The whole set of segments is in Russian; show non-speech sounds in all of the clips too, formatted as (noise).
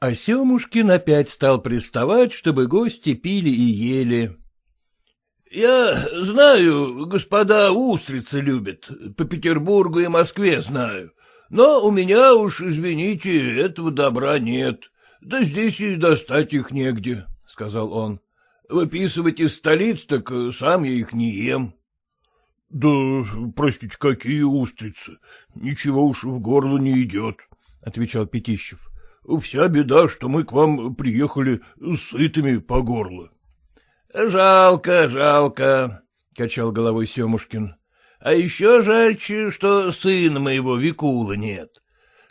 А Семушкин опять стал приставать, чтобы гости пили и ели. — Я знаю, господа устрицы любят, по Петербургу и Москве знаю, но у меня уж, извините, этого добра нет, да здесь и достать их негде сказал он. — Выписывать из столиц, так сам я их не ем. — Да, простите, какие устрицы? Ничего уж в горло не идет, — отвечал Пятищев. — Вся беда, что мы к вам приехали сытыми по горло. — Жалко, жалко, — качал головой Семушкин. — А еще жальче, что сына моего Викула нет.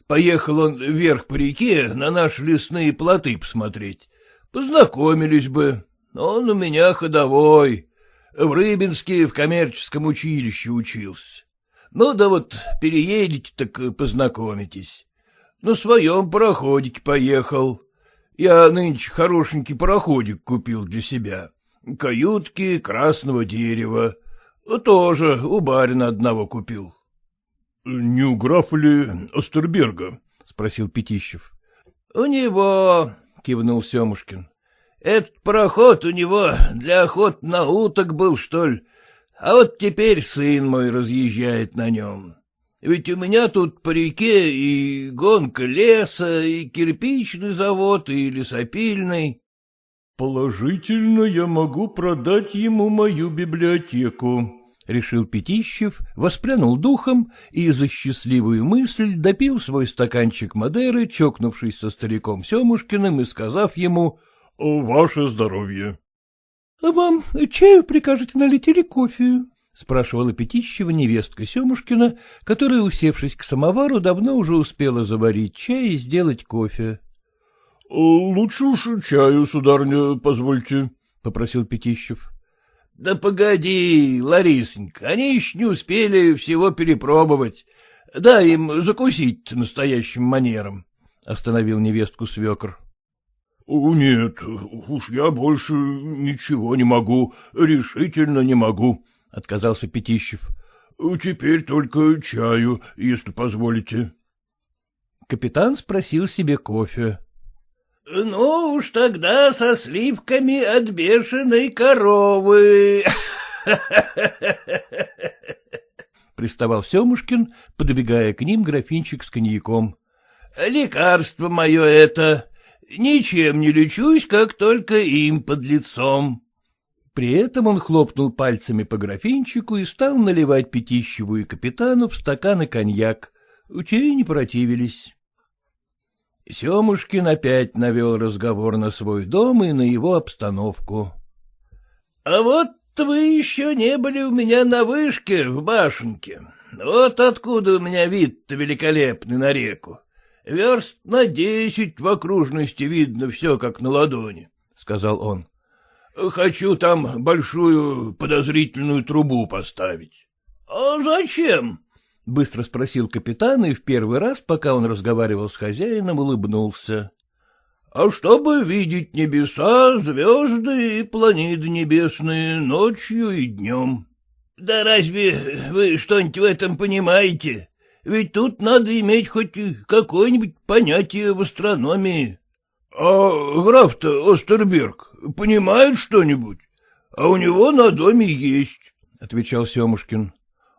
Поехал он вверх по реке на наши лесные плоты посмотреть. Познакомились бы. Он у меня ходовой. В Рыбинске в коммерческом училище учился. Ну да вот переедете, так познакомитесь. На своем пароходике поехал. Я нынче хорошенький пароходик купил для себя. Каютки красного дерева. Тоже у барина одного купил. — Не у графа ли Остерберга? — спросил Пятищев. — У него, — кивнул Семушкин. — Этот пароход у него для охот на уток был, что ли, а вот теперь сын мой разъезжает на нем. Ведь у меня тут по реке и гонка леса, и кирпичный завод, и лесопильный. — Положительно я могу продать ему мою библиотеку, — решил Пятищев, воспрянул духом и за счастливую мысль допил свой стаканчик Мадеры, чокнувшись со стариком Семушкиным и сказав ему «Ваше здоровье». — А вам чаю прикажете налить или кофе? — спрашивала Пятищева невестка Семушкина, которая, усевшись к самовару, давно уже успела заварить чай и сделать кофе. — Лучше уж чаю, сударня, позвольте, — попросил Пятищев. — Да погоди, Ларисонька, они еще не успели всего перепробовать. Дай им закусить настоящим манером, — остановил невестку свекр. — Нет, уж я больше ничего не могу, решительно не могу, — отказался Пятищев. — Теперь только чаю, если позволите. Капитан спросил себе кофе. — Ну уж тогда со сливками от бешеной коровы. (laughs) Приставал Семушкин, подбегая к ним графинчик с коньяком. — Лекарство мое это, Ничем не лечусь, как только им под лицом. При этом он хлопнул пальцами по графинчику и стал наливать Пятищеву и капитану в стаканы коньяк. Те не противились. Семушкин опять навел разговор на свой дом и на его обстановку. — А вот вы еще не были у меня на вышке в башенке. Вот откуда у меня вид-то великолепный на реку. Верст на десять в окружности видно все, как на ладони, — сказал он. — Хочу там большую подозрительную трубу поставить. — А зачем? — быстро спросил капитан, и в первый раз, пока он разговаривал с хозяином, улыбнулся. — А чтобы видеть небеса, звезды и планеты небесные ночью и днем. — Да разве вы что-нибудь в этом понимаете? Ведь тут надо иметь хоть какое-нибудь понятие в астрономии. А граф-то Остерберг понимает что-нибудь? А у него на доме есть, — отвечал Семушкин.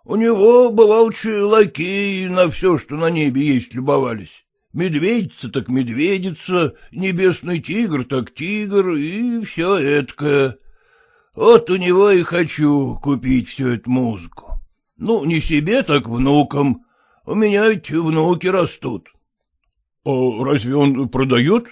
У него, бывалчи, лакеи на все, что на небе есть, любовались. Медведица так медведица, небесный тигр так тигр и все эткое. Вот у него и хочу купить всю эту музыку. Ну, не себе, так внукам. У меня ведь внуки растут. — А разве он продает?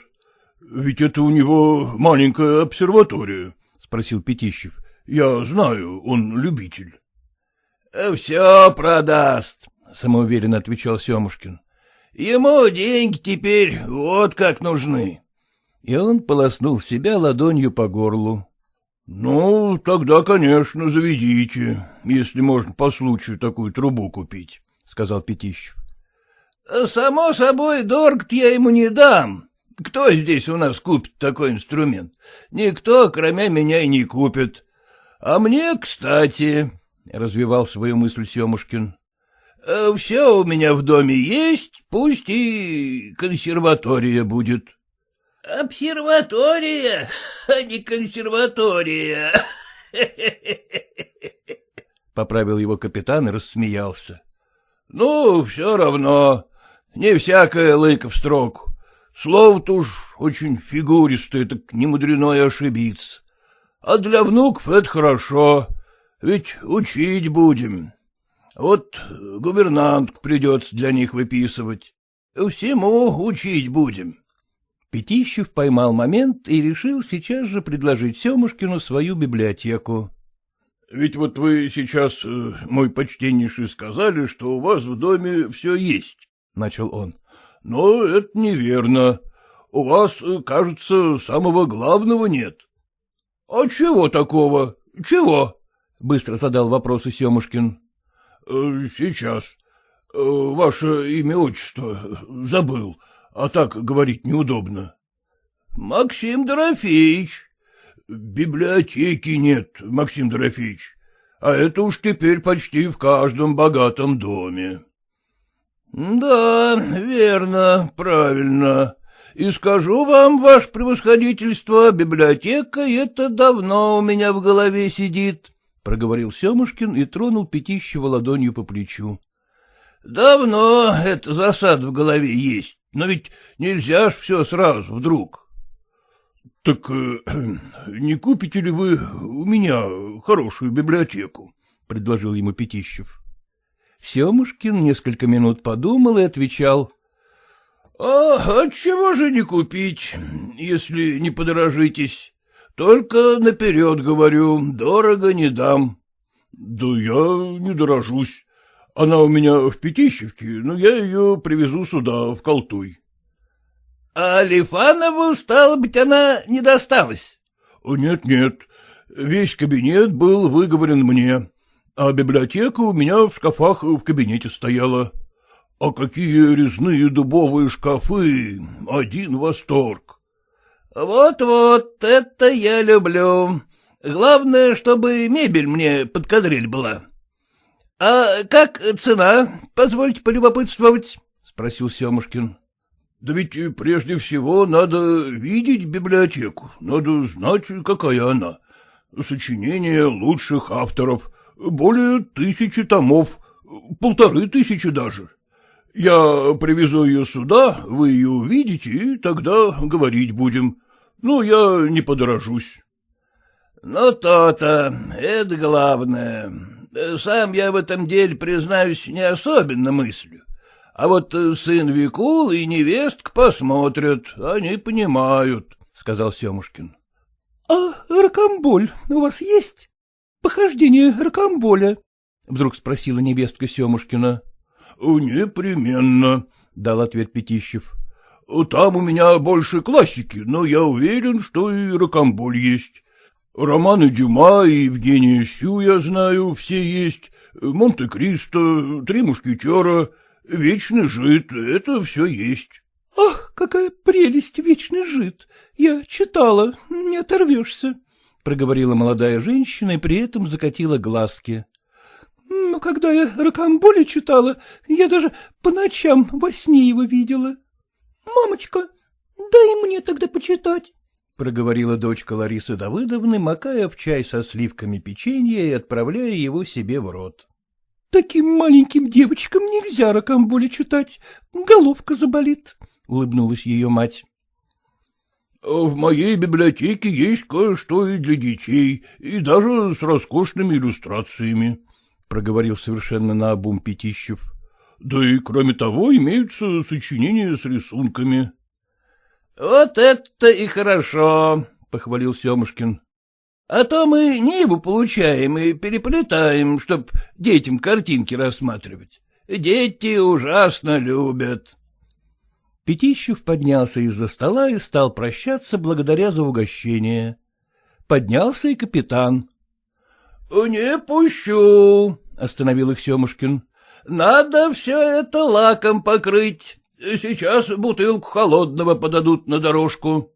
Ведь это у него маленькая обсерватория, — спросил Пятищев. — Я знаю, он любитель. — Все продаст, — самоуверенно отвечал Семушкин. — Ему деньги теперь вот как нужны. И он полоснул себя ладонью по горлу. — Ну, тогда, конечно, заведите, если можно по случаю такую трубу купить, — сказал Пятищев. — Само собой, дорого я ему не дам. Кто здесь у нас купит такой инструмент? Никто, кроме меня, и не купит. А мне, кстати, — развивал свою мысль Семушкин. «Э, — Все у меня в доме есть, пусть и консерватория будет. — Обсерватория, а не консерватория, (laughs) — поправил его капитан и рассмеялся. — Ну, все равно, не всякая лыка в строку. Слово-то уж очень фигуристое, так не мудрено и ошибиться. А для внуков это хорошо. Ведь учить будем. Вот гувернантку придется для них выписывать. Всему учить будем. Пятищев поймал момент и решил сейчас же предложить Семушкину свою библиотеку. — Ведь вот вы сейчас, э, мой почтеннейший, сказали, что у вас в доме все есть, — начал он. — Но это неверно. У вас, э, кажется, самого главного нет. — А чего такого? Чего? — быстро задал вопросы Семушкин. Э, — Сейчас. Э, ваше имя-отчество забыл, а так говорить неудобно. — Максим Дорофеевич. — Библиотеки нет, Максим Дорофеевич, а это уж теперь почти в каждом богатом доме. — Да, верно, правильно. И скажу вам, ваше превосходительство, библиотека это давно у меня в голове сидит. — проговорил Семушкин и тронул Пятищева ладонью по плечу. — Давно это засад в голове есть, но ведь нельзя ж все сразу вдруг. — Так э, (clears throat) не купите ли вы у меня хорошую библиотеку? — предложил ему Пятищев. Семушкин несколько минут подумал и отвечал. — А отчего же не купить, если не подорожитесь? Только наперед говорю, дорого не дам. — Да я не дорожусь. Она у меня в Пятищевке, но я ее привезу сюда, в Колтуй. — А Лифанову, стало быть, она не досталась? — Нет-нет, весь кабинет был выговорен мне, а библиотека у меня в шкафах в кабинете стояла. А какие резные дубовые шкафы, один восторг. Вот-вот, это я люблю. Главное, чтобы мебель мне под кадриль была. — А как цена, позвольте полюбопытствовать? — спросил Семушкин. — Да ведь прежде всего надо видеть библиотеку, надо знать, какая она. Сочинения лучших авторов, более тысячи томов, полторы тысячи даже. Я привезу ее сюда, вы ее увидите, и тогда говорить будем. Ну, я не подорожусь. — Ну, то-то, это главное. Сам я в этом деле, признаюсь, не особенно мыслю. А вот сын Викул и невестка посмотрят, они понимают, — сказал Семушкин. — А ракомболь у вас есть? Похождение ракомболя? — вдруг спросила невестка Семушкина. — Непременно, — дал ответ Пятищев. — Там у меня больше классики, но я уверен, что и ракомболь есть. Романы Дюма и Евгения Сю, я знаю, все есть. Монте-Кристо, Три мушкетера, Вечный жид — это все есть. — Ах, какая прелесть, Вечный жид! Я читала, не оторвешься, — проговорила молодая женщина и при этом закатила глазки. Но когда я Рокамболя читала, я даже по ночам во сне его видела. — Мамочка, дай мне тогда почитать, — проговорила дочка Ларисы Давыдовны, макая в чай со сливками печенья и отправляя его себе в рот. — Таким маленьким девочкам нельзя Рокамболя читать, головка заболит, — улыбнулась ее мать. — В моей библиотеке есть кое-что и для детей, и даже с роскошными иллюстрациями, — проговорил совершенно наобум Пятищев. — Да и, кроме того, имеются сочинения с рисунками. — Вот это и хорошо, — похвалил Семушкин. — А то мы Ниву получаем и переплетаем, чтоб детям картинки рассматривать. Дети ужасно любят. Пятищев поднялся из-за стола и стал прощаться благодаря за угощение. Поднялся и капитан. — Не пущу, — остановил их Семушкин. — Надо все это лаком покрыть. Сейчас бутылку холодного подадут на дорожку.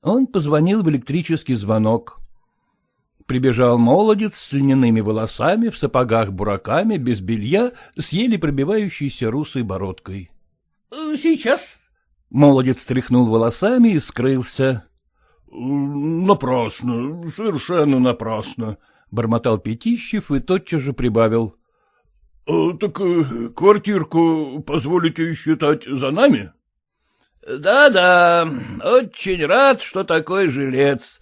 Он позвонил в электрический звонок. Прибежал молодец с льняными волосами, в сапогах-бураками, без белья, с еле пробивающейся русой бородкой. — Сейчас. Молодец тряхнул волосами и скрылся. — Напрасно, совершенно напрасно, — бормотал Пятищев и тотчас же прибавил. — Так э, квартирку позволите считать за нами? Да — Да-да, очень рад, что такой жилец.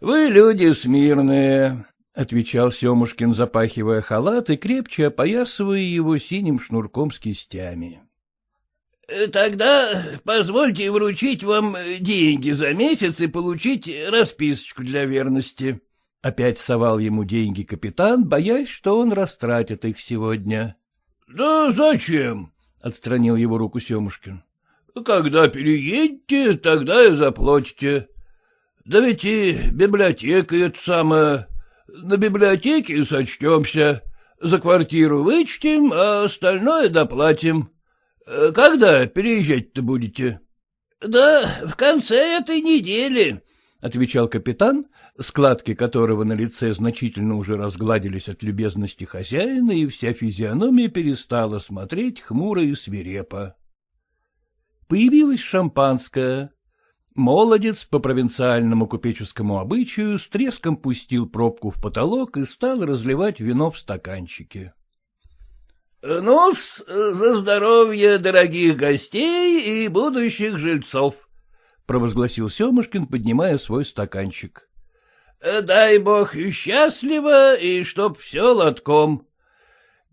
Вы люди смирные, — отвечал Семушкин, запахивая халат и крепче опоясывая его синим шнурком с кистями. — Тогда позвольте вручить вам деньги за месяц и получить расписочку для верности. Опять совал ему деньги капитан, боясь, что он растратит их сегодня. — Да зачем? — отстранил его руку Семушкин. — Когда переедете, тогда и заплатите. Да ведь и библиотека это самое. На библиотеке сочтемся. За квартиру вычтем, а остальное доплатим. Э, когда переезжать-то будете? — Да в конце этой недели, — отвечал капитан, складки которого на лице значительно уже разгладились от любезности хозяина, и вся физиономия перестала смотреть хмуро и свирепо. Появилась шампанское. Молодец по провинциальному купеческому обычаю с треском пустил пробку в потолок и стал разливать вино в стаканчике ну за здоровье дорогих гостей и будущих жильцов, — провозгласил Семушкин, поднимая свой стаканчик. — Дай бог счастливо и чтоб все лотком.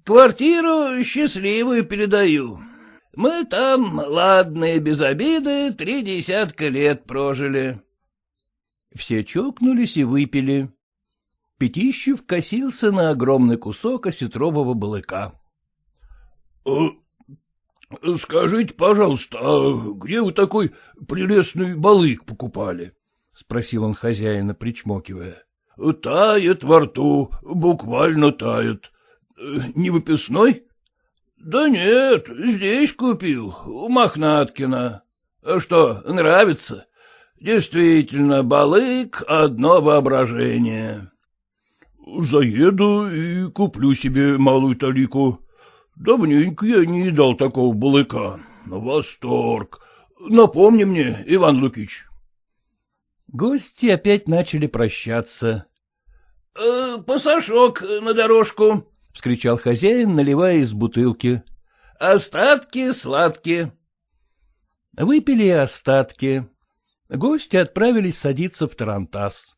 Квартиру счастливую передаю. Мы там, ладные, без обиды, три десятка лет прожили. Все чокнулись и выпили. Пятищев косился на огромный кусок осетрового балыка. Э, — Скажите, пожалуйста, а где вы такой прелестный балык покупали? — спросил он хозяина, причмокивая. — Тает во рту, буквально тает. Э, не выписной? — Да нет, здесь купил, у Мохнаткина. А что, нравится? Действительно, балык — одно воображение. — Заеду и куплю себе малую талику. Давненько я не едал такого балыка. Восторг. Напомни мне, Иван Лукич. Гости опять начали прощаться. «Э, — Пасашок на дорожку, — вскричал хозяин, наливая из бутылки. — Остатки сладкие. Выпили остатки. Гости отправились садиться в тарантас.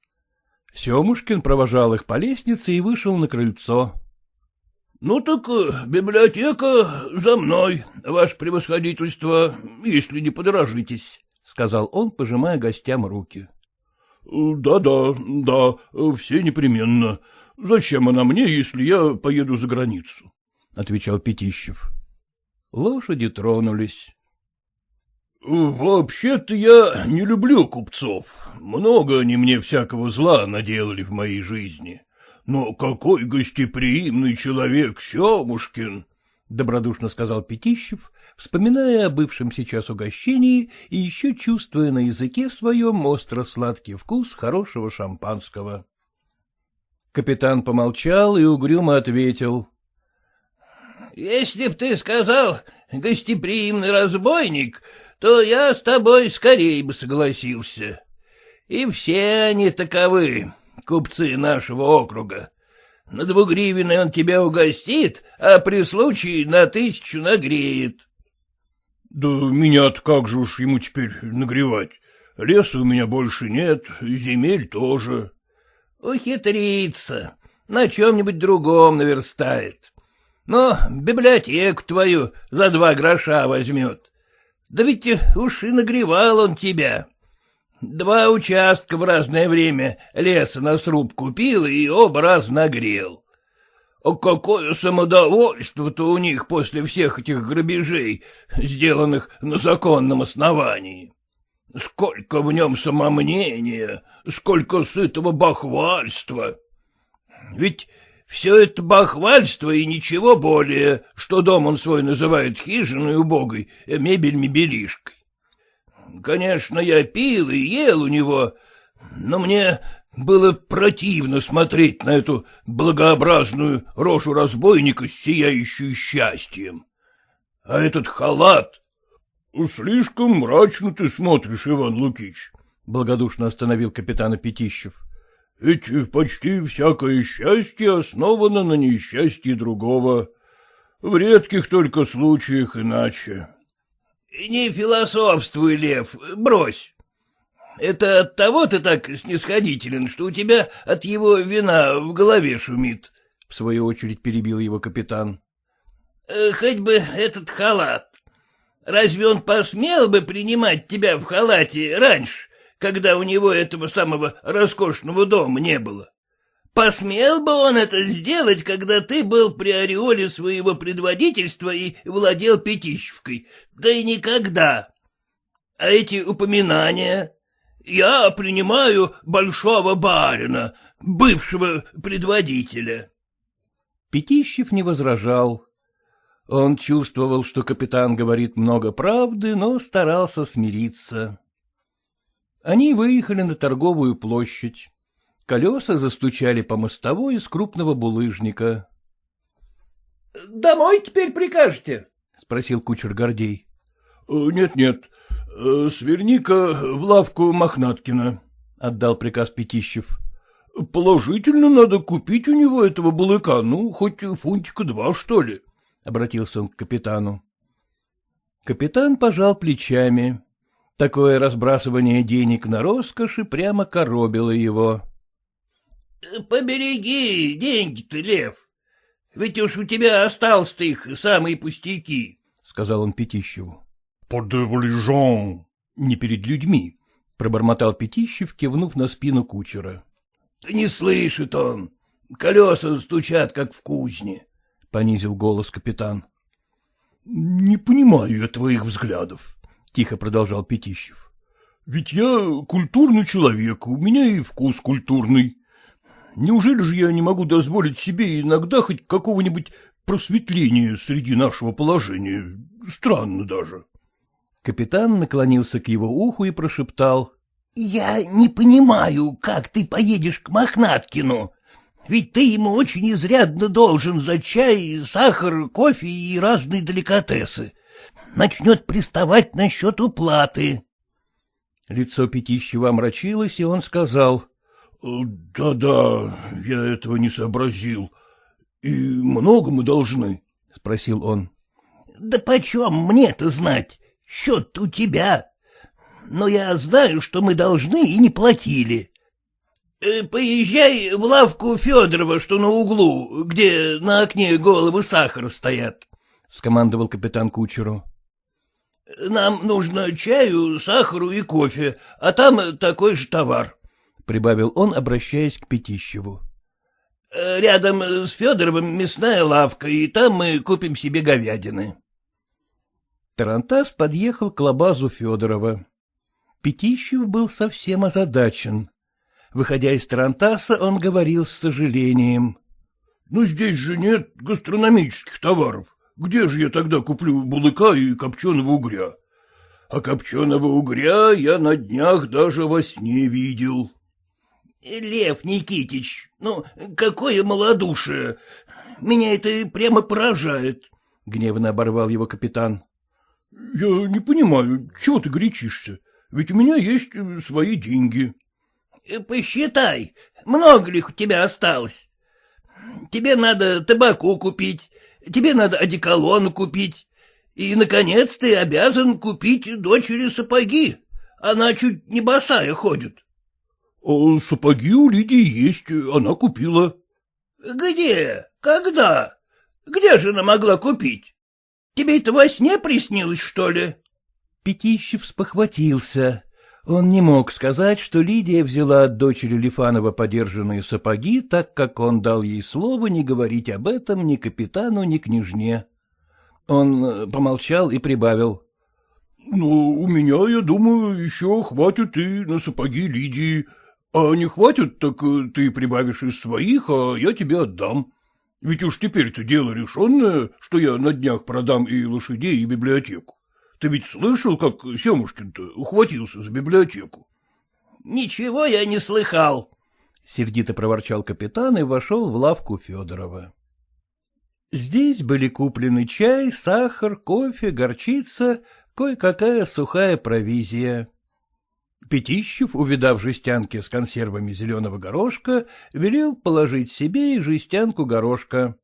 Семушкин провожал их по лестнице и вышел на крыльцо. — Ну так э, библиотека за мной, ваше превосходительство, если не подорожитесь, — сказал он, пожимая гостям руки. Да — Да-да, да, все непременно. Зачем она мне, если я поеду за границу? — отвечал Пятищев. Лошади тронулись. — Вообще-то я не люблю купцов. Много они мне всякого зла наделали в моей жизни. Но какой гостеприимный человек Семушкин! — добродушно сказал Пятищев, вспоминая о бывшем сейчас угощении и еще чувствуя на языке своем остро-сладкий вкус хорошего шампанского. Капитан помолчал и угрюмо ответил. — Если б ты сказал «гостеприимный разбойник», то я с тобой скорее бы согласился. И все они таковы купцы нашего округа. На двугривенной он тебя угостит, а при случае на тысячу нагреет. — Да меня-то как же уж ему теперь нагревать? Леса у меня больше нет, земель тоже. Ухитрится, на чем-нибудь другом наверстает. Но библиотеку твою за два гроша возьмет. Да ведь уж и нагревал он тебя. Два участка в разное время леса на сруб купил и оба раз нагрел. А какое самодовольство-то у них после всех этих грабежей, сделанных на законном основании. Сколько в нем самомнения, сколько сытого бахвальства. Ведь все это бахвальство и ничего более, что дом он свой называет хижиной убогой, мебель-мебелишкой. Конечно, я пил и ел у него, но мне было противно смотреть на эту благообразную рожу разбойника, сияющую счастьем. А этот халат... — Слишком мрачно ты смотришь, Иван Лукич, — благодушно остановил капитана Пятищев. — Ведь почти всякое счастье основано на несчастье другого. В редких только случаях иначе. — Не философствуй, Лев, брось. Это от того ты так снисходителен, что у тебя от его вина в голове шумит, — в свою очередь перебил его капитан. Э, — Хоть бы этот халат. Разве он посмел бы принимать тебя в халате раньше, когда у него этого самого роскошного дома не было? Посмел бы он это сделать, когда ты был при ореоле своего предводительства и владел Пятищевкой? Да и никогда. А эти упоминания, я принимаю большого барина, бывшего предводителя. Пятищев не возражал. Он чувствовал, что капитан говорит много правды, но старался смириться. Они выехали на торговую площадь. Колеса застучали по мостовой из крупного булыжника. — Домой теперь прикажете? — спросил кучер Гордей. «Нет, — Нет-нет, Э, — Сверни-ка в лавку Мохнаткина, — отдал приказ Пятищев. — Положительно надо купить у него этого балыка, ну, хоть фунтика два, что ли, — обратился он к капитану. Капитан пожал плечами. Такое разбрасывание денег на роскоши прямо коробило его. — Побереги деньги-то, Лев. Ведь уж у тебя остался их самые пустяки, — сказал он Пятищеву. — Подевлижон. — Не перед людьми, — пробормотал Пятищев, кивнув на спину кучера. — Да не слышит он. Колеса стучат, как в кузне, — понизил голос капитан. — Не понимаю я твоих взглядов, — тихо продолжал Пятищев. — Ведь я культурный человек, у меня и вкус культурный. Неужели же я не могу дозволить себе иногда хоть какого-нибудь просветления среди нашего положения? Странно даже. Капитан наклонился к его уху и прошептал. — Я не понимаю, как ты поедешь к Мохнаткину. Ведь ты ему очень изрядно должен за чай, сахар, кофе и разные деликатесы. Начнет приставать насчет уплаты. Лицо Пятищева омрачилось, и он сказал. «Да — Да-да, я этого не сообразил. И много мы должны? — спросил он. — Да почем мне-то знать? Счет у тебя. Но я знаю, что мы должны и не платили. Э, поезжай в лавку Федорова, что на углу, где на окне головы сахара стоят, — скомандовал капитан кучеру. — Нам нужно чаю, сахару и кофе, а там такой же товар, — прибавил он, обращаясь к Пятищеву. Э, — Рядом с Федоровым мясная лавка, и там мы купим себе говядины. Тарантас подъехал к лабазу Федорова. Пятищев был совсем озадачен. Выходя из Тарантаса, он говорил с сожалением. — Ну, здесь же нет гастрономических товаров. Где же я тогда куплю булыка и копченого угря? А копченого угря я на днях даже во сне видел. — Лев Никитич, ну, какое малодушие! Меня это прямо поражает, — гневно оборвал его капитан. — Я не понимаю, чего ты горячишься? Ведь у меня есть э, свои деньги. Э, — Посчитай, много ли у тебя осталось? Тебе надо табаку купить, тебе надо одеколону купить, и, наконец, ты обязан купить дочери сапоги, Она чуть не босая ходит. А — Сапоги у Лидии есть, она купила. — Где? Когда? Где же она могла купить? Тебе это во сне приснилось, что ли? Пятищев спохватился. Он не мог сказать, что Лидия взяла от дочери Лифанова подержанные сапоги, так как он дал ей слово не говорить об этом ни капитану, ни княжне. Он э, помолчал и прибавил. — Ну, у меня, я думаю, еще хватит и на сапоги Лидии. А не хватит, так э, ты прибавишь из своих, а я тебе отдам. Ведь уж теперь-то дело решенное, что я на днях продам и лошадей, и библиотеку. Ты ведь слышал, как Семушкин-то ухватился за библиотеку? — Ничего я не слыхал, — сердито проворчал капитан и вошел в лавку Федорова. Здесь были куплены чай, сахар, кофе, горчица, кое-какая сухая провизия. Пятищев, увидав жестянки с консервами зеленого горошка, велел положить себе и жестянку горошка.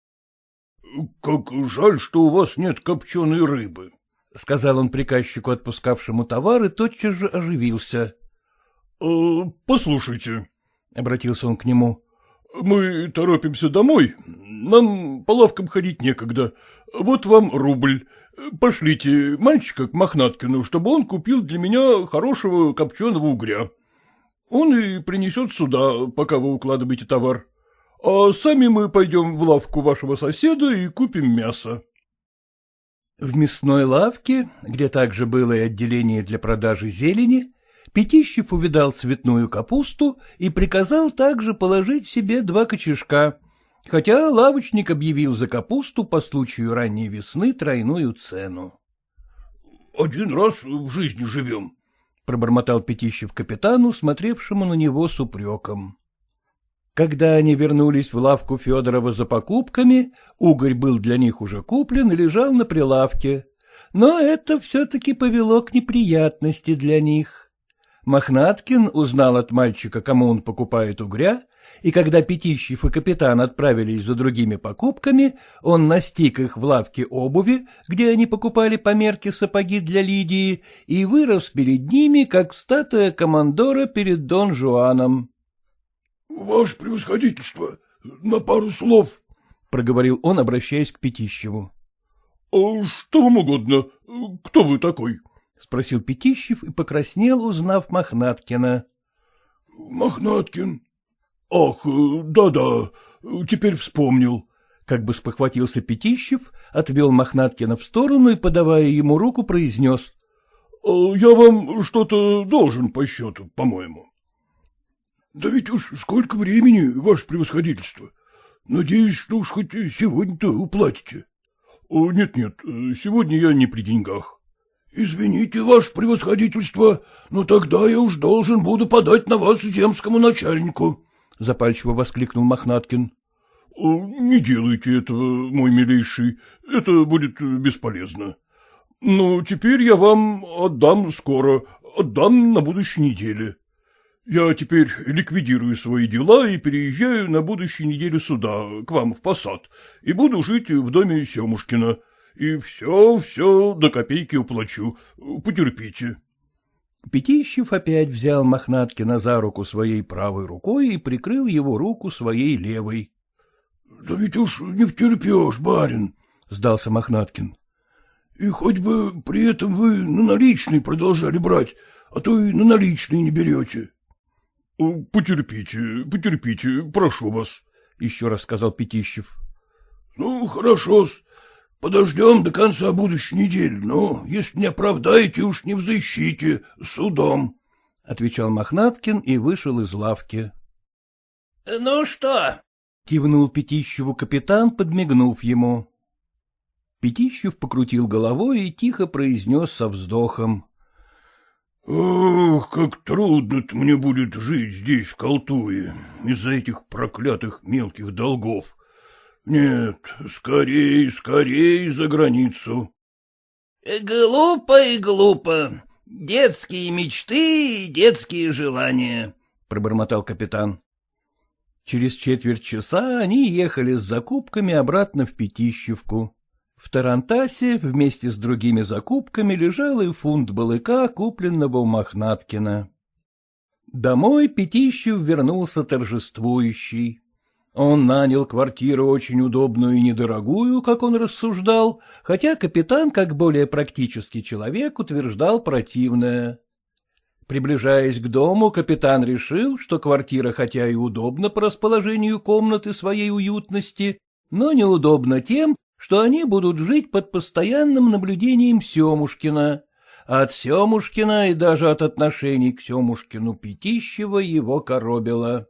— Как жаль, что у вас нет копченой рыбы, — сказал он приказчику, отпускавшему товар, и тотчас же оживился. «Э, — Послушайте, — обратился он к нему, — мы торопимся домой, нам по лавкам ходить некогда, вот вам рубль, пошлите мальчика к Мохнаткину, чтобы он купил для меня хорошего копченого угря. Он и принесет сюда, пока вы укладываете товар. А сами мы пойдем в лавку вашего соседа и купим мясо. В мясной лавке, где также было и отделение для продажи зелени, Пятищев увидал цветную капусту и приказал также положить себе два кочешка, хотя лавочник объявил за капусту по случаю ранней весны тройную цену. — Один раз в жизни живем, — пробормотал Пятищев капитану, смотревшему на него с упреком. Когда они вернулись в лавку Федорова за покупками, угорь был для них уже куплен и лежал на прилавке. Но это все-таки повело к неприятности для них. Мохнаткин узнал от мальчика, кому он покупает угря, и когда Пятищев и капитан отправились за другими покупками, он настиг их в лавке обуви, где они покупали по мерке сапоги для Лидии, и вырос перед ними, как статуя командора перед Дон Жуаном. — Ваше превосходительство, на пару слов, — проговорил он, обращаясь к Пятищеву. — а Что вам угодно? Кто вы такой? — спросил Пятищев и покраснел, узнав Мохнаткина. — Мохнаткин? Ах, да-да, теперь вспомнил. Как бы спохватился Пятищев, отвел Мохнаткина в сторону и, подавая ему руку, произнес. — Я вам что-то должен по счету, по-моему. — Да ведь уж сколько времени, ваше превосходительство. Надеюсь, что уж хоть сегодня-то уплатите. Нет-нет, сегодня я не при деньгах. — Извините, ваше превосходительство, но тогда я уж должен буду подать на вас земскому начальнику, — запальчиво воскликнул Мохнаткин. — Не делайте этого, мой милейший, это будет бесполезно. Но теперь я вам отдам скоро, отдам на будущей неделе. Я теперь ликвидирую свои дела и переезжаю на будущей неделе сюда, к вам в посад, и буду жить в доме Семушкина. И все-все до копейки уплачу. Потерпите. Пятищев опять взял Мохнаткина за руку своей правой рукой и прикрыл его руку своей левой. — Да ведь уж не втерпешь, барин, — сдался Мохнаткин. — И хоть бы при этом вы на наличные продолжали брать, а то и на наличные не берете. — Потерпите, потерпите, прошу вас, — еще раз сказал Пятищев. — Ну, хорошо-с. Подождем до конца будущей недели, но если не оправдаете, уж не взыщите судом, — отвечал Мохнаткин и вышел из лавки. — Ну что? — кивнул Пятищеву капитан, подмигнув ему. Пятищев покрутил головой и тихо произнес со вздохом. Ох, как трудно-то мне будет жить здесь, в Колтуе, из-за этих проклятых мелких долгов. Нет, скорей, скорей за границу. Глупо и глупо. Детские мечты и детские желания, — пробормотал капитан. Через четверть часа они ехали с закупками обратно в Пятищевку. В Тарантасе вместе с другими закупками лежал и фунт балыка, купленного у Мохнаткина. Домой Пятищев вернулся торжествующий. Он нанял квартиру очень удобную и недорогую, как он рассуждал, хотя капитан, как более практический человек, утверждал противное. Приближаясь к дому, капитан решил, что квартира хотя и удобна по расположению комнаты своей уютности, но неудобна тем, что они будут жить под постоянным наблюдением Семушкина, от Семушкина и даже от отношений к Семушкину Пятищева его коробило.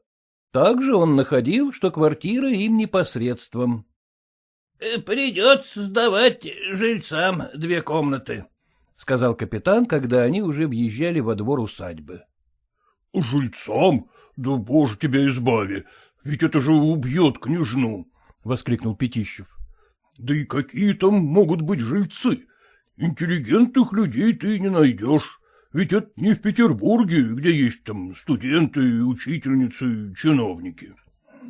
Также он находил, что квартира им непосредством. «Э, — Придется сдавать жильцам две комнаты, — сказал капитан, когда они уже въезжали во двор усадьбы. — Жильцам? Да боже тебя избави, ведь это же убьет княжну! — воскликнул Пятищев. Да и какие там могут быть жильцы? Интеллигентных людей ты не найдешь. Ведь это не в Петербурге, где есть там студенты, учительницы, чиновники.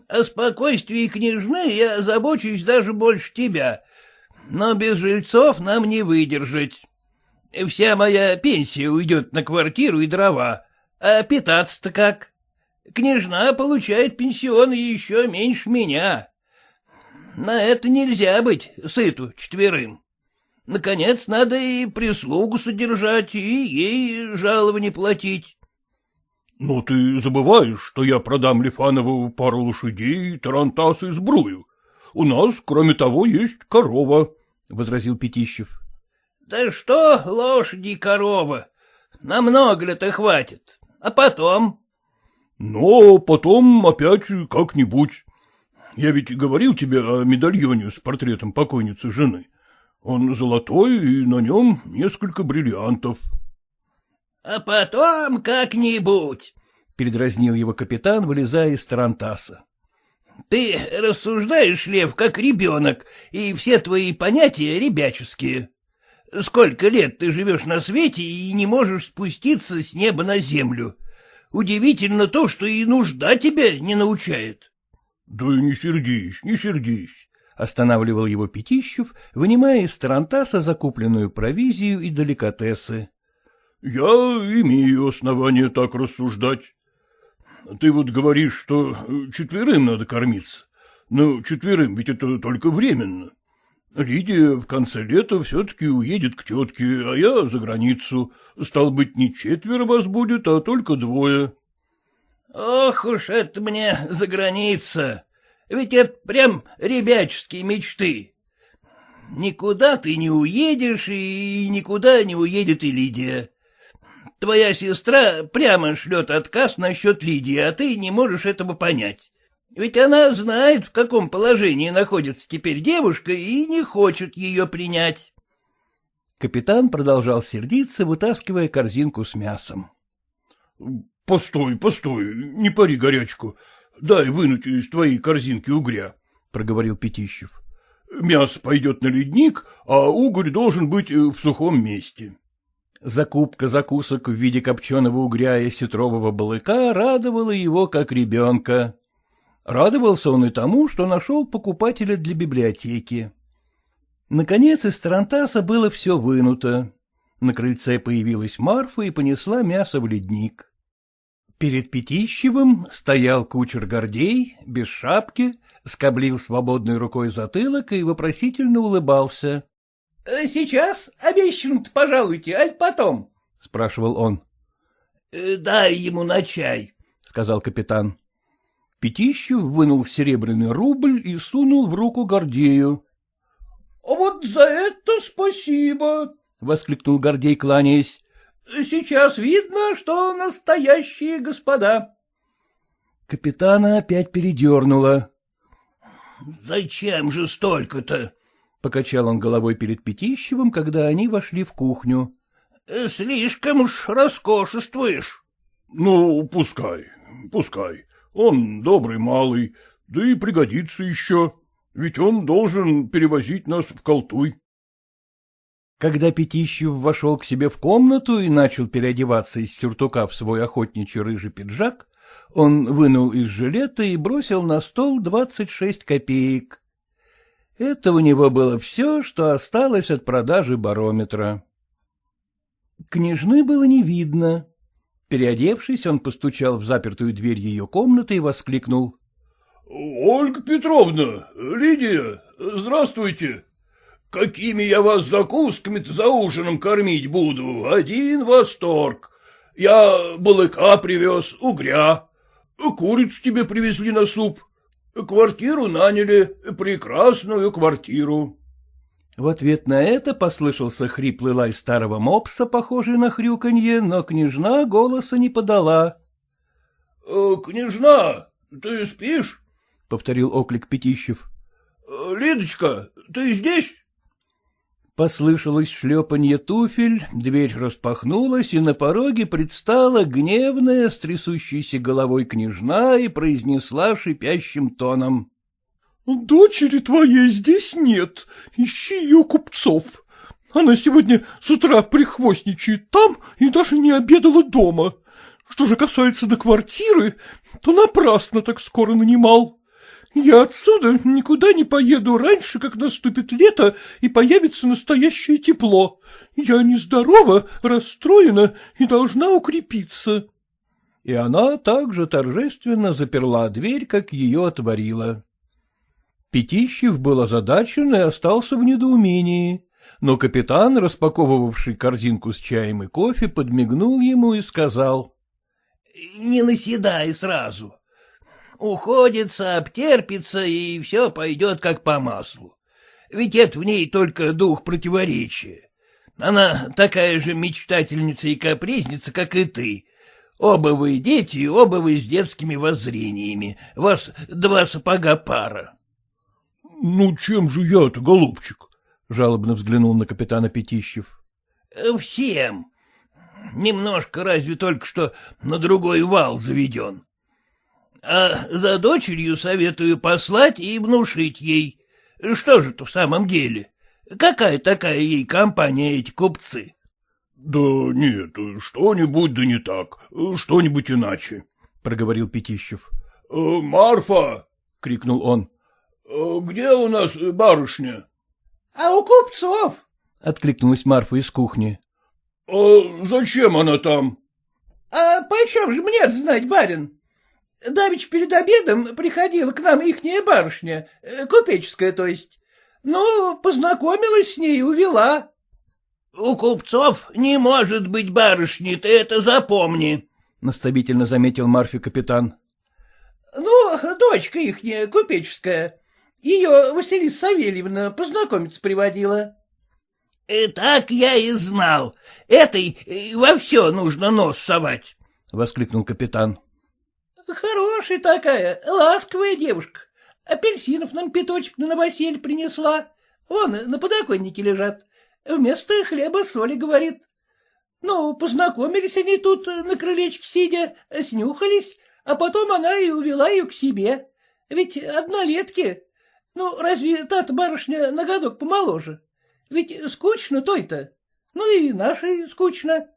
О спокойствии княжны я забочусь даже больше тебя, но без жильцов нам не выдержать. Вся моя пенсия уйдет на квартиру и дрова, а питаться-то как? Княжна получает пенсион еще меньше меня. На это нельзя быть сыту четверым. Наконец, надо и прислугу содержать, и ей жалование платить. — Но ты забываешь, что я продам Лифанову пару лошадей, тарантас и сбрую. У нас, кроме того, есть корова, — возразил Пятищев. — Да что лошади и корова? Намного ли-то хватит? А потом? — Но потом опять как-нибудь. Я ведь говорил тебе о медальоне с портретом покойницы жены. Он золотой, и на нем несколько бриллиантов. — А потом как-нибудь, — передразнил его капитан, вылезая из тарантаса. — Ты рассуждаешь, Лев, как ребенок, и все твои понятия ребяческие. Сколько лет ты живешь на свете и не можешь спуститься с неба на землю. Удивительно то, что и нужда тебя не научает. — Да не сердись, не сердись, — останавливал его Пятищев, вынимая из тарантаса закупленную провизию и деликатесы. — Я имею основание так рассуждать. Ты вот говоришь, что четверым надо кормиться. Но четверым ведь это только временно. Лидия в конце лета все-таки уедет к тетке, а я за границу. Стал быть, не четверо вас будет, а только двое. Ох уж это мне за граница! Ведь это прям ребяческие мечты. Никуда ты не уедешь, и никуда не уедет и Лидия. Твоя сестра прямо шлет отказ насчет Лидии, а ты не можешь этого понять. Ведь она знает, в каком положении находится теперь девушка, и не хочет ее принять. Капитан продолжал сердиться, вытаскивая корзинку с мясом. — Постой, постой, не пари горячку. Дай вынуть из твоей корзинки угря, — проговорил Пятищев. — Мясо пойдет на ледник, а угорь должен быть в сухом месте. Закупка закусок в виде копченого угря и сетрового балыка радовала его, как ребенка. Радовался он и тому, что нашел покупателя для библиотеки. Наконец из Тарантаса было все вынуто. На крыльце появилась Марфа и понесла мясо в ледник. Перед Пятищевым стоял кучер Гордей, без шапки, скоблил свободной рукой затылок и вопросительно улыбался. «Э, — Сейчас обещанно-то пожалуйте, аль потом? — спрашивал он. «Э, — Дай ему на чай, — сказал капитан. Пятищев вынул серебряный рубль и сунул в руку Гордею. — А вот за это спасибо! — воскликнул Гордей, кланяясь. Сейчас видно, что настоящие господа. Капитана опять передернуло. — Зачем же столько-то? — покачал он головой перед Пятищевым, когда они вошли в кухню. — Слишком уж роскошествуешь. — Ну, пускай, пускай. Он добрый малый, да и пригодится еще. Ведь он должен перевозить нас в Колтуй. Когда Пятищев вошел к себе в комнату и начал переодеваться из сюртука в свой охотничий рыжий пиджак, он вынул из жилета и бросил на стол двадцать шесть копеек. Это у него было все, что осталось от продажи барометра. Княжны было не видно. Переодевшись, он постучал в запертую дверь ее комнаты и воскликнул. — Ольга Петровна, Лидия, здравствуйте. Какими я вас закусками-то за ужином кормить буду? Один восторг. Я балыка привез, угря. Курицу тебе привезли на суп. Квартиру наняли, прекрасную квартиру. В ответ на это послышался хриплый лай старого мопса, похожий на хрюканье, но княжна голоса не подала. «Э, — Княжна, ты спишь? — повторил оклик Пятищев. — Лидочка, ты здесь? Послышалось шлепанье туфель, дверь распахнулась, и на пороге предстала гневная, с трясущейся головой княжна и произнесла шипящим тоном. — Дочери твоей здесь нет, ищи ее купцов. Она сегодня с утра прихвостничает там и даже не обедала дома. Что же касается до квартиры, то напрасно так скоро нанимал. Я отсюда никуда не поеду раньше, как наступит лето и появится настоящее тепло. Я нездорова, расстроена и должна укрепиться. И она также торжественно заперла дверь, как ее отворила. Пятищев был озадачен и остался в недоумении, но капитан, распаковывавший корзинку с чаем и кофе, подмигнул ему и сказал. — Не наседай сразу. Уходится, обтерпится, и все пойдет как по маслу. Ведь это в ней только дух противоречия. Она такая же мечтательница и капризница, как и ты. Оба вы дети, оба вы с детскими воззрениями. Вас два сапога пара. — Ну, чем же я-то, голубчик? — жалобно взглянул на капитана Пятищев. — Всем. Немножко разве только что на другой вал заведен. А за дочерью советую послать и внушить ей. Что же это в самом деле? Какая такая ей компания эти купцы? — Да нет, что-нибудь да не так, что-нибудь иначе, — проговорил Пятищев. — Марфа! — крикнул он. — Где у нас барышня? — А у купцов, — откликнулась Марфа из кухни. — А зачем она там? — А почем же мне знать, барин? Давич перед обедом приходила к нам ихняя барышня, э, купеческая, то есть. Ну, познакомилась с ней увела. — У купцов не может быть барышни, ты это запомни, — наставительно заметил Марфи капитан. — Ну, дочка ихняя, купеческая. Ее Василиса Савельевна познакомиться приводила. «Э, — Так я и знал. Этой э, во все нужно нос совать, — воскликнул капитан. Хорошая такая, ласковая девушка. Апельсинов нам пяточек на новоселье принесла. Вон, на подоконнике лежат. Вместо хлеба соли, говорит. Ну, познакомились они тут на крылечке сидя, снюхались, а потом она и увела ее к себе. Ведь однолетки. Ну, разве та-то барышня на годок помоложе? Ведь скучно той-то. Ну и нашей скучно.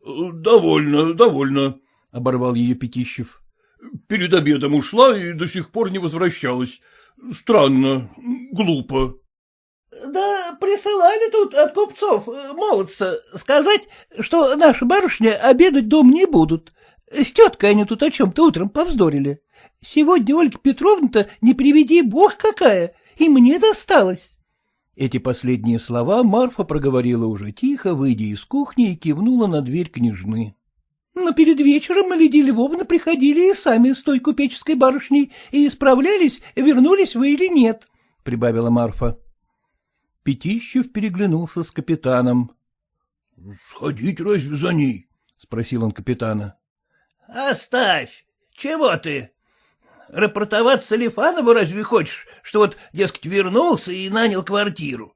— Довольно, довольно, — оборвал ее Пятищев. Перед обедом ушла и до сих пор не возвращалась. Странно, глупо. — Да присылали тут от купцов э, молодца сказать, что наши барышня обедать дом не будут. С теткой они тут о чем-то утром повздорили. Сегодня Ольга Петровна-то не приведи бог какая, и мне досталось. Эти последние слова Марфа проговорила уже тихо, выйдя из кухни и кивнула на дверь княжны. Но перед вечером Лидия Львовна приходили и сами с той купеческой барышней и справлялись, вернулись вы или нет, — прибавила Марфа. Пятищев переглянулся с капитаном. — Сходить разве за ней? — спросил он капитана. — Оставь. Чего ты? Рапортоваться Лифанову разве хочешь, что вот, дескать, вернулся и нанял квартиру?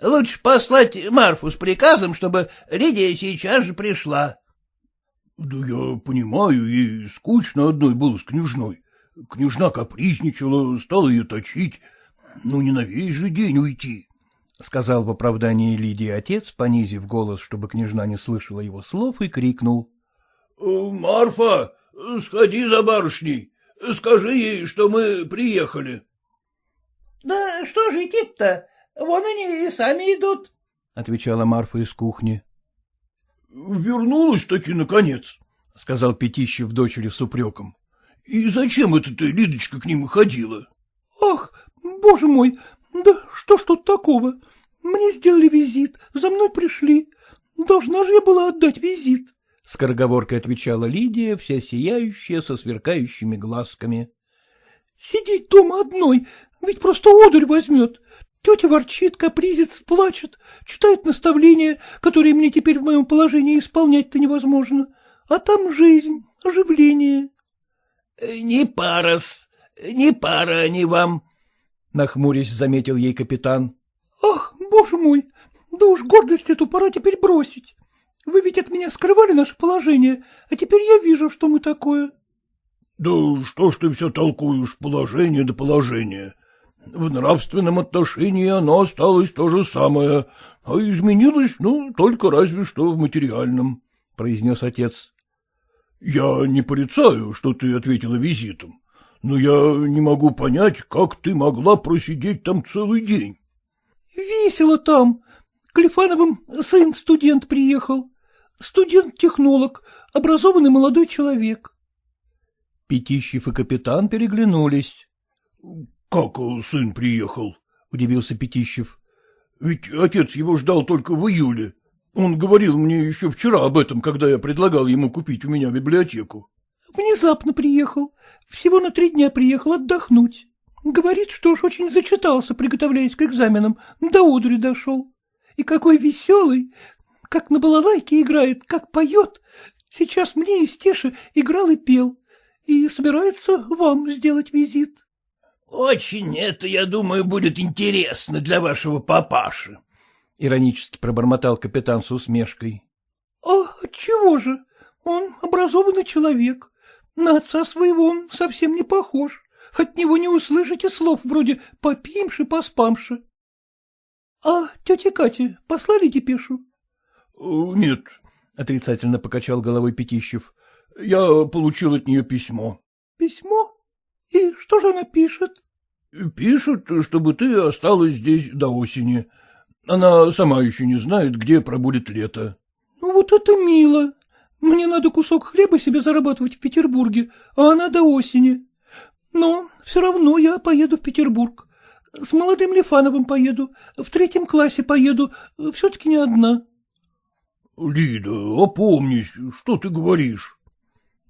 Лучше послать Марфу с приказом, чтобы Лидия сейчас же пришла. — Да я понимаю, ей скучно одной было с княжной. Княжна капризничала, стала ее точить. Ну, не на весь же день уйти. — сказал в оправдании Лидии отец, понизив голос, чтобы княжна не слышала его слов, и крикнул. — Марфа, сходи за барышней, скажи ей, что мы приехали. Да что же идти-то? Вон они и сами идут, — отвечала Марфа из кухни. — Вернулась-таки, наконец, — сказал Пятищев дочери с упреком. — И зачем это ты, Лидочка, к ним ходила? — Ах, боже мой, да что ж тут такого? Мне сделали визит, за мной пришли. Должна же я была отдать визит. — скороговоркой отвечала Лидия, вся сияющая, со сверкающими глазками. — Сидеть дома одной, ведь просто одурь возьмет. Тетя ворчит, капризец, плачет, читает наставления, которые мне теперь в моем положении исполнять-то невозможно. А там жизнь, оживление. — Не парос, не пара они вам, — нахмурясь заметил ей капитан. — Ах, боже мой, да уж гордость эту пора теперь бросить. Вы ведь от меня скрывали наше положение, а теперь я вижу, что мы такое. — Да что ж ты все толкуешь, положение да положение? В нравственном отношении оно осталось то же самое, а изменилось, ну, только разве что в материальном, — произнес отец. — Я не порицаю, что ты ответила визитом, но я не могу понять, как ты могла просидеть там целый день. — Весело там. Клифановым сын студент приехал. Студент-технолог, образованный молодой человек. Пятищев и капитан переглянулись. — Как сын приехал? — удивился Пятищев. — Ведь отец его ждал только в июле. Он говорил мне еще вчера об этом, когда я предлагал ему купить у меня библиотеку. — Внезапно приехал. Всего на три дня приехал отдохнуть. Говорит, что уж очень зачитался, приготовляясь к экзаменам, до одури дошел. И какой веселый, как на балалайке играет, как поет. Сейчас мне и Стеша играл и пел. И собирается вам сделать визит. — Очень это, я думаю, будет интересно для вашего папаши, — иронически пробормотал капитан с усмешкой. — А чего же? Он образованный человек. На отца своего он совсем не похож. От него не услышите слов вроде «попимши, поспамши». — А тетя Катя послали депешу? — Нет, — отрицательно покачал головой Пятищев. — Я получил от нее письмо. — Письмо? И что же она пишет? — Пишет, чтобы ты осталась здесь до осени. Она сама еще не знает, где пробудет лето. — Ну вот это мило. Мне надо кусок хлеба себе зарабатывать в Петербурге, а она до осени. Но все равно я поеду в Петербург. С молодым Лифановым поеду, в третьем классе поеду, все-таки не одна. — Лида, опомнись, что ты говоришь?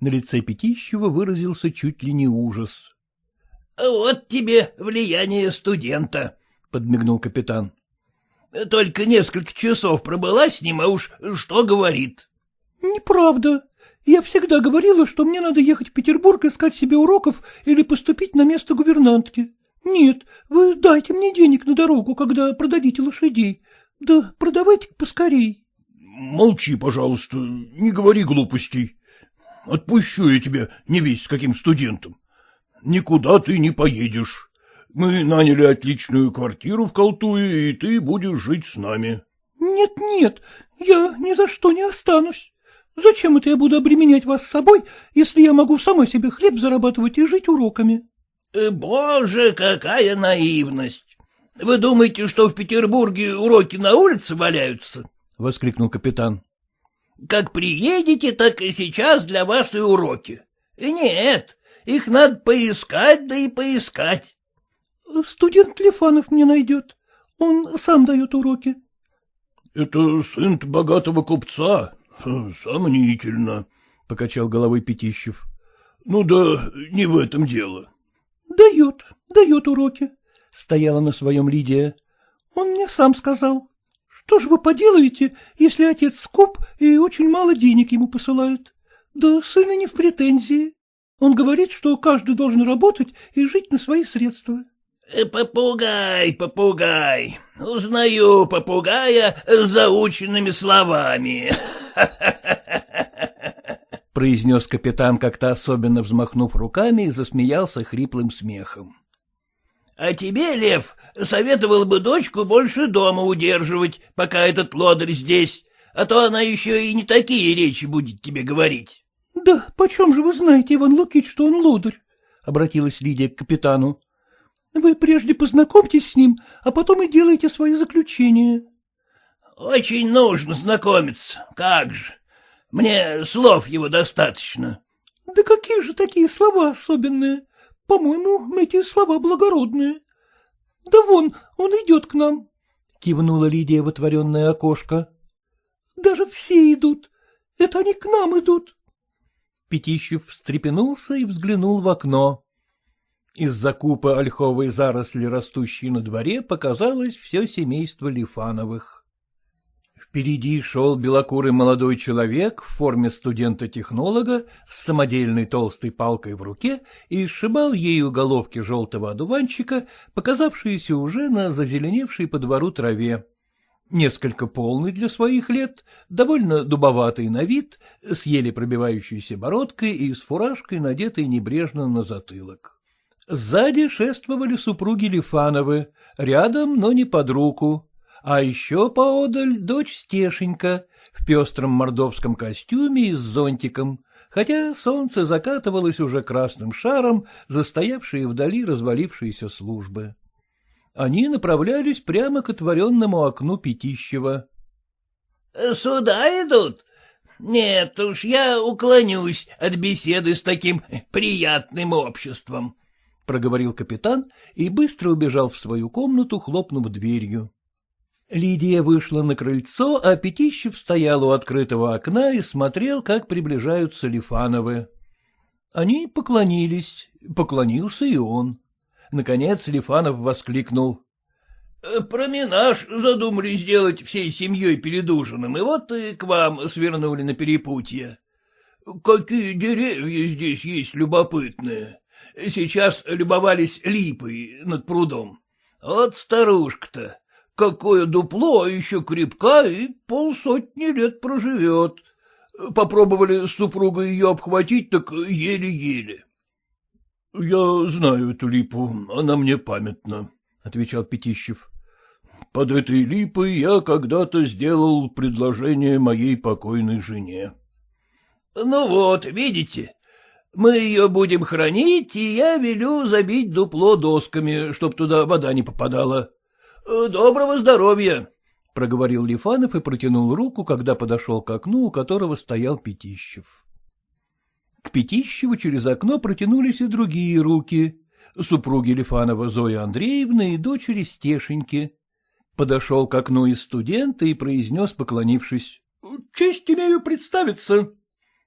На лице Пятищева выразился чуть ли не ужас. — Вот тебе влияние студента, — подмигнул капитан. — Только несколько часов пробыла с ним, а уж что говорит. — Неправда. Я всегда говорила, что мне надо ехать в Петербург искать себе уроков или поступить на место гувернантки. Нет, вы дайте мне денег на дорогу, когда продадите лошадей. Да продавайте поскорей. Молчи, пожалуйста, не говори глупостей. Отпущу я тебя не весь с каким студентом. Никуда ты не поедешь. Мы наняли отличную квартиру в Колтуе, и ты будешь жить с нами. Нет, нет, я ни за что не останусь. Зачем это я буду обременять вас с собой, если я могу сама себе хлеб зарабатывать и жить уроками? Э, — Боже, какая наивность! Вы думаете, что в Петербурге уроки на улице валяются? — воскликнул капитан. — Как приедете, так и сейчас для вас и уроки. Нет, их надо поискать, да и поискать. — Студент Лифанов мне найдет. Он сам дает уроки. — Это сын богатого купца. Сомнительно, — покачал головой Пятищев. — Ну да не в этом дело. — Дает, дает уроки, — стояла на своем Лидия. — Он мне сам сказал. Что же вы поделаете, если отец скуп и очень мало денег ему посылают? Да сына не в претензии. Он говорит, что каждый должен работать и жить на свои средства. Э, — Попугай, попугай. Узнаю попугая с заученными словами. произнес капитан, как-то особенно взмахнув руками, и засмеялся хриплым смехом. А тебе, Лев, советовал бы дочку больше дома удерживать, пока этот лодырь здесь, а то она еще и не такие речи будет тебе говорить. — Да почем же вы знаете, Иван Лукич, что он лодырь? — обратилась Лидия к капитану. — Вы прежде познакомьтесь с ним, а потом и делайте свои заключения. — Очень нужно знакомиться, как же. Мне слов его достаточно. — Да какие же такие слова особенные? По-моему, эти слова благородные. Да вон, он идет к нам, — кивнула Лидия в отворенное окошко. — Даже все идут. Это они к нам идут. Пятищев встрепенулся и взглянул в окно. Из-за купа ольховой заросли, растущей на дворе, показалось все семейство Лифановых. Впереди шел белокурый молодой человек в форме студента-технолога с самодельной толстой палкой в руке и сшибал ею головки желтого одуванчика, показавшиеся уже на зазеленевшей по двору траве. Несколько полный для своих лет, довольно дубоватый на вид, с еле пробивающейся бородкой и с фуражкой, надетой небрежно на затылок. Сзади шествовали супруги Лифановы, рядом, но не под руку, а еще поодаль дочь Стешенька в пестром мордовском костюме и с зонтиком, хотя солнце закатывалось уже красным шаром, застоявшие вдали развалившиеся службы. Они направлялись прямо к отворенному окну Пятищева. — Сюда идут? Нет уж, я уклонюсь от беседы с таким приятным обществом, — проговорил капитан и быстро убежал в свою комнату, хлопнув дверью. Лидия вышла на крыльцо, а Пятищев стоял у открытого окна и смотрел, как приближаются Лифановы. Они поклонились, поклонился и он. Наконец Лифанов воскликнул. «Э, — Променаж задумали сделать всей семьей перед ужином, и вот и к вам свернули на перепутье. Какие деревья здесь есть любопытные. Сейчас любовались липой над прудом. Вот старушка-то. Какое дупло, еще крепка и полсотни лет проживет. Попробовали с супругой ее обхватить, так еле-еле. — Я знаю эту липу, она мне памятна, — отвечал Пятищев. — Под этой липой я когда-то сделал предложение моей покойной жене. — Ну вот, видите, мы ее будем хранить, и я велю забить дупло досками, чтоб туда вода не попадала. — Доброго здоровья! — проговорил Лифанов и протянул руку, когда подошел к окну, у которого стоял Пятищев. К Пятищеву через окно протянулись и другие руки — супруги Лифанова Зоя Андреевна и дочери Стешеньки. Подошел к окну из студента и произнес, поклонившись. — Честь имею представиться.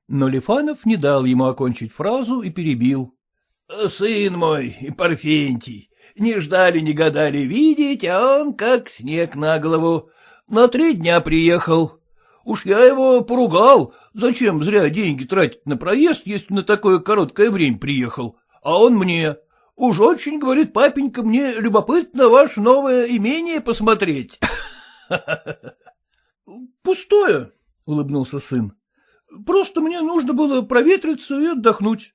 Но Лифанов не дал ему окончить фразу и перебил. — Сын мой, Парфентий, не ждали, не гадали видеть, а он как снег на голову. На три дня приехал. Уж я его поругал, зачем зря деньги тратить на проезд, если на такое короткое время приехал. А он мне. Уж очень, говорит папенька, мне любопытно ваше новое имение посмотреть. (coughs) — Пустое, — улыбнулся сын. — Просто мне нужно было проветриться и отдохнуть.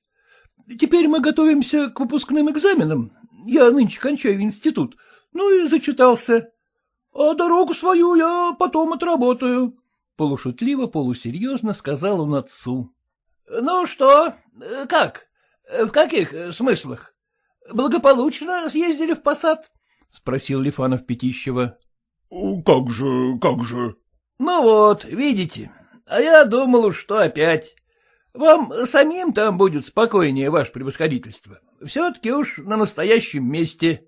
Теперь мы готовимся к выпускным экзаменам, я нынче кончаю институт. Ну и зачитался. А дорогу свою я потом отработаю. Полушутливо, полусерьезно сказал он отцу. — Ну что, как? В каких смыслах? Благополучно съездили в посад? — спросил Лифанов Пятищева. — Как же, как же? — Ну вот, видите, а я думал, что опять. Вам самим там будет спокойнее, ваше превосходительство. Все-таки уж на настоящем месте.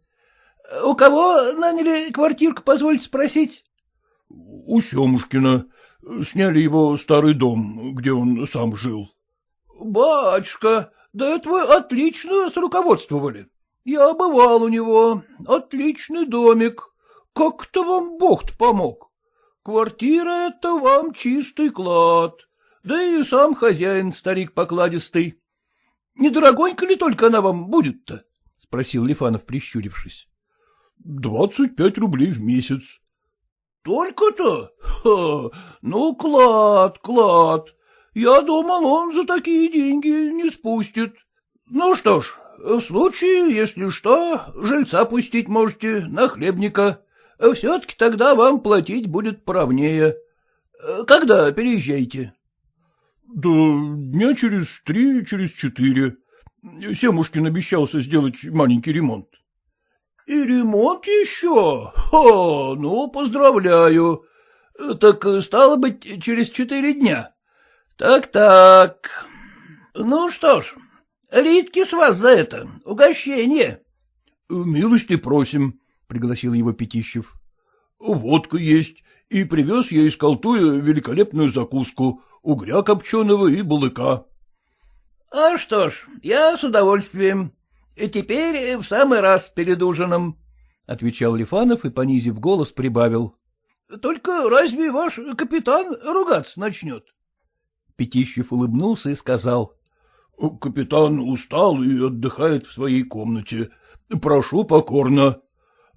У кого наняли квартирку, позвольте спросить? — У Семушкина. Сняли его старый дом, где он сам жил. — Батюшка, да это вы отлично сруководствовали. Я бывал у него. Отличный домик. Как-то вам Бог-то помог. Квартира — это вам чистый клад. Да и сам хозяин старик покладистый. Недорогонько ли только она вам будет-то? — спросил Лифанов, прищурившись. — Двадцать пять рублей в месяц. — Только-то? Ну, клад, клад. Я думал, он за такие деньги не спустит. Ну что ж, в случае, если что, жильца пустить можете, на хлебника. Все-таки тогда вам платить будет поровнее. Когда переезжаете? Да дня через три, через четыре. Семушкин обещался сделать маленький ремонт. И ремонт еще? О, ну, поздравляю. Так, стало быть, через четыре дня. Так-так. Ну что ж, Литки с вас за это, угощение. Милости просим, — пригласил его Пятищев. Водка есть, и привез я из Колтуя великолепную закуску, угря копченого и балыка. — А что ж, я с удовольствием. Теперь в самый раз перед ужином, — отвечал Лифанов и, понизив голос, прибавил. — Только разве ваш капитан ругаться начнет? Пятищев улыбнулся и сказал. — Капитан устал и отдыхает в своей комнате. Прошу покорно.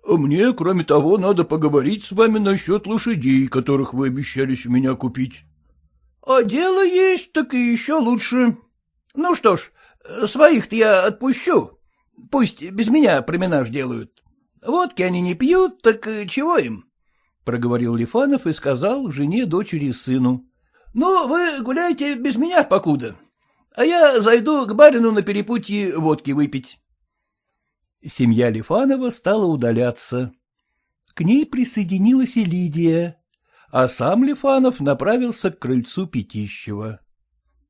Мне, кроме того, надо поговорить с вами насчет лошадей, которых вы обещались у меня купить. — А дело есть, так и еще лучше. Ну что ж, своих-то я отпущу. Пусть без меня променаж делают. Водки они не пьют, так чего им? — проговорил Лифанов и сказал жене, дочери и сыну. — Ну, вы гуляйте без меня покуда, а я зайду к барину на перепутье водки выпить. Семья Лифанова стала удаляться. К ней присоединилась и Лидия, а сам Лифанов направился к крыльцу Пятищева.